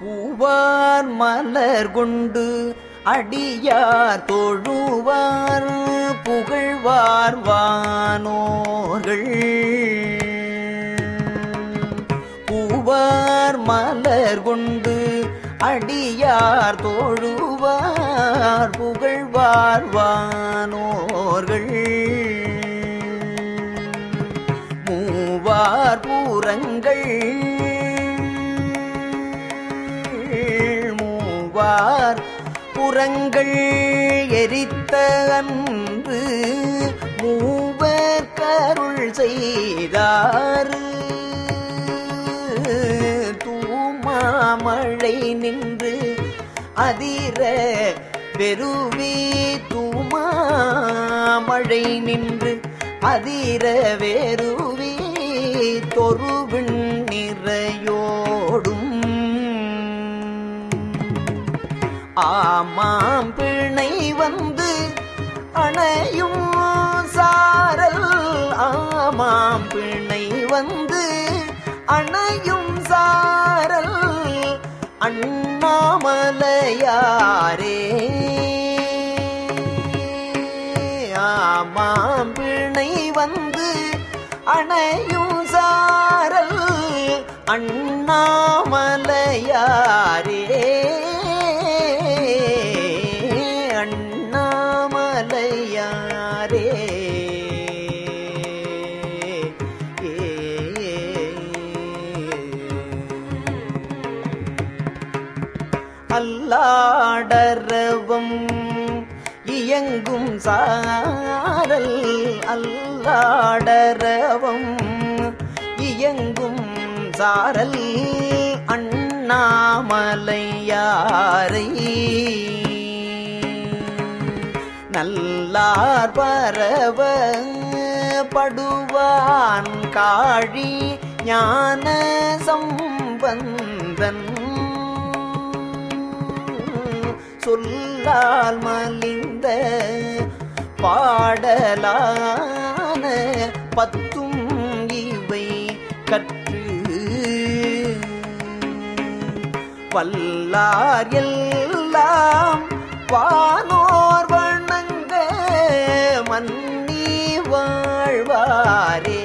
பூவார் மலர் கொண்டு அடியார் தொழுவார் புகழ்வார் வானோர்கள். பூவார் மலர் கொண்டு அடியார் தோழுவார் புகழ்வார் வானோர்கள். மூவார் பூரங்கள் மூவார் புறங்கள் எரித்த அன்று மூவர் கருள் செய்தார் தூமாமழை நின்று அதிர பெருவி தூமாமழை நின்று அதிர வேறுவி தொருவின் நிறையோடும் ஆமாம் பிணை வந்து அணையும் சாரல். ஆமாம் பிணை வந்து அணையும் சாரல். அண்ணாமலையாரே. ஆமாம் பிணை வந்து அணையும் சாரல். அண்ணாமலையாரே. அல்லாடரவும் இயங்கும் சாரல் அல்லாடரவும் இயங்கும் சாரல் அண்ணாமலையாரை. நல்லார் பரவ படுவான் காழி ஞான சம்பந்தன் சொல்லால் மலிந்த பாடலான பத்தும் இவை கற்று பல்லார் எல்லாம் வானோர் வணங்க மன்னி வாழ்வாரே.